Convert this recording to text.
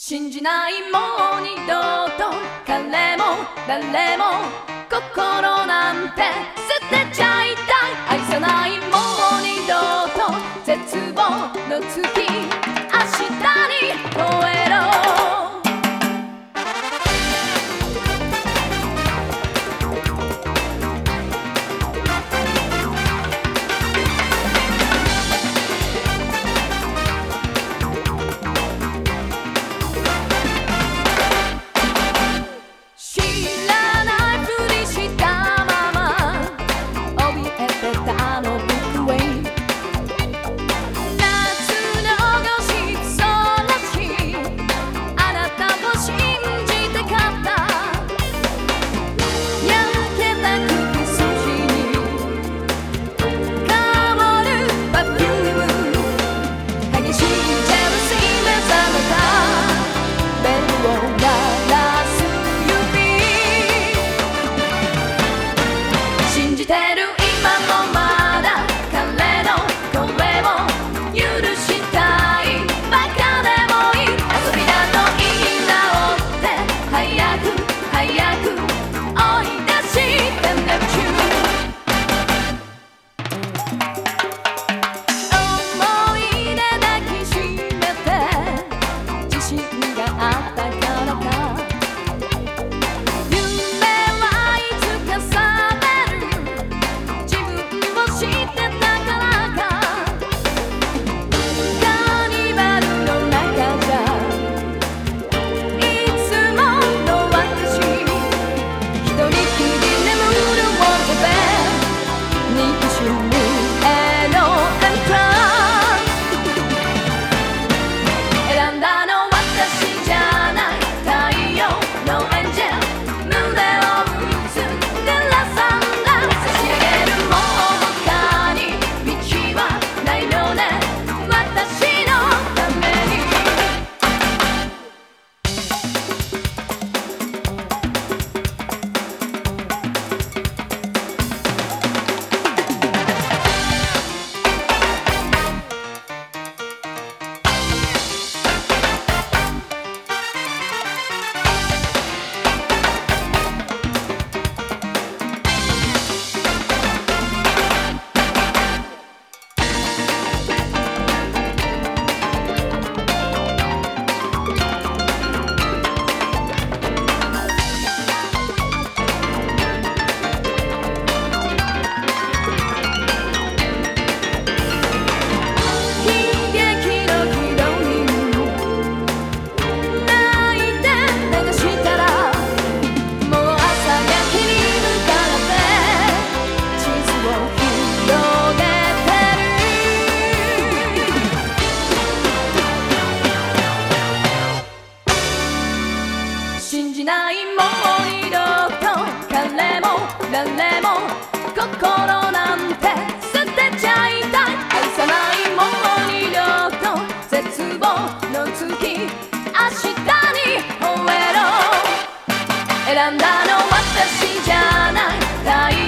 信じないもう二度と彼も誰も心なんてないもう二度と彼も誰も心なんて捨てちゃいたい愛さないもう二度と絶望の月明日に吠えろ選んだの私じゃない。